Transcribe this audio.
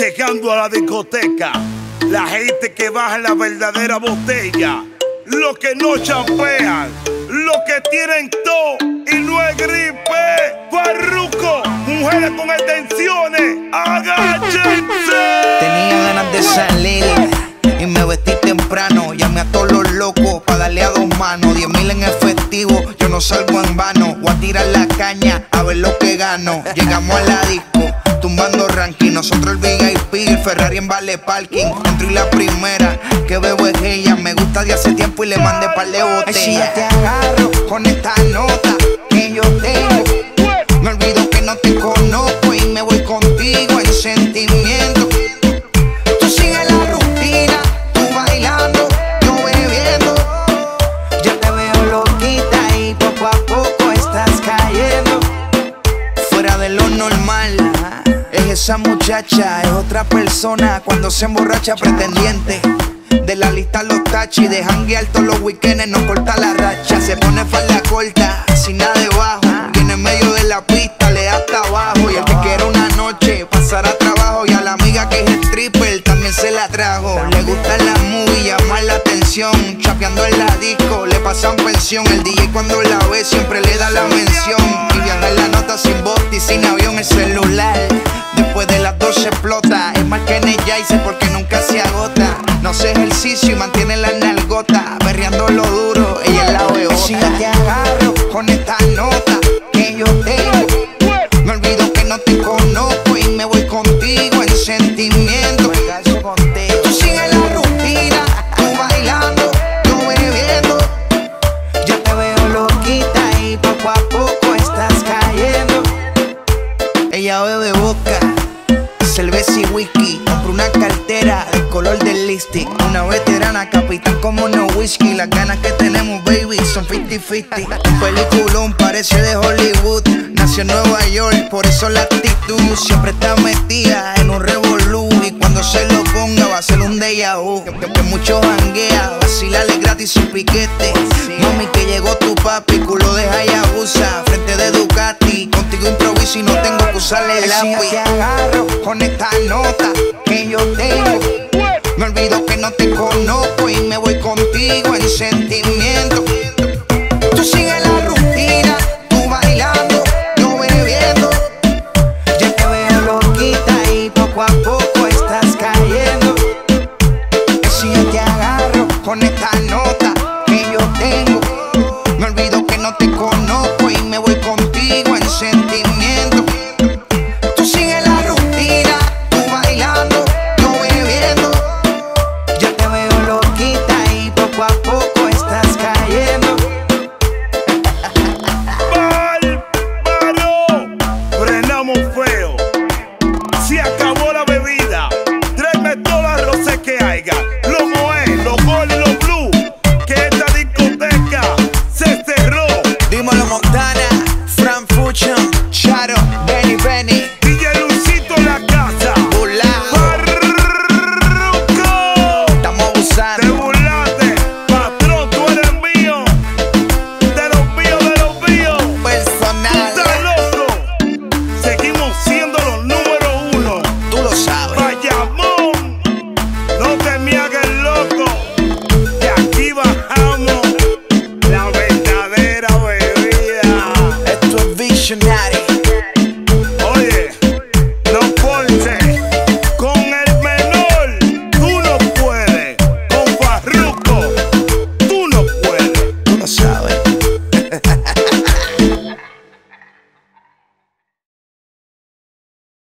Llegando a la discoteca, la gente que baja la verdadera botella. Los que no champean, los que tienen todo y no es gripe. Farruco, mujeres con extensiones, agáchense. Tenía ganas de salir y me vestí temprano. Llamé a todos los locos para darle a dos manos. Diez mil en efectivo, yo no salgo en vano. Voy a tirar la caña a ver lo que gano. Llegamos a la disco, tumbando ranking. Nosotros el VIP, el Ferrari en Vale Parking. Entro y la primera que veo es ella. Me gusta de hace tiempo y le mandé par de botellas. Si ya te agarro con esta nota que yo tengo. Esa muchacha, es otra persona cuando se emborracha pretendiente. De la lista los tachis, de janguear todos los weekends, no corta la racha. Se pone falda corta, sin nada debajo. Viene en medio de la pista, le da hasta abajo. Y el que quiere una noche, pasar a trabajo. Y a la amiga que es stripper, también se la trajo. Le gusta la movie, llamar la atención. Chapeando en la disco, le pasan pensión. El DJ cuando la ve, siempre le da la mención. Y viajar la nota sin bote y sin avión el celular. Porque nunca se agota. No hace ejercicio y mantiene la nalgota. Berreando lo duro, ella es la beota. Si yo te agarro con esta nota que yo tengo. Me olvido que no te conozco y me voy contigo en sentimiento. Tú sigues la rutina, tú bailando, yo bebiendo. Ya te veo loquita y poco a poco estás cayendo. Ella bebe boca, y whisky. Compró una cartera del color del lipstick. Una veterana, capitán como no whisky. Las ganas que tenemos, baby, son 50-50. Un peliculón parece de Hollywood. Nació en Nueva York, por eso la actitud. Siempre está metida en un revolú. Y cuando se lo ponga va a ser un déjà vu. Que, que- que mucho janguea, vacilale gratis sin piquete. El lápiz. te agarro con esta nota que yo tengo. Me olvido que no te conozco y me voy contigo en sentimiento. Tú sigues la rutina, tú bailando, yo bebiendo. Ya te veo loquita y poco a poco estás cayendo. Si yo te agarro con esta nota que yo tengo, me olvido que no te conozco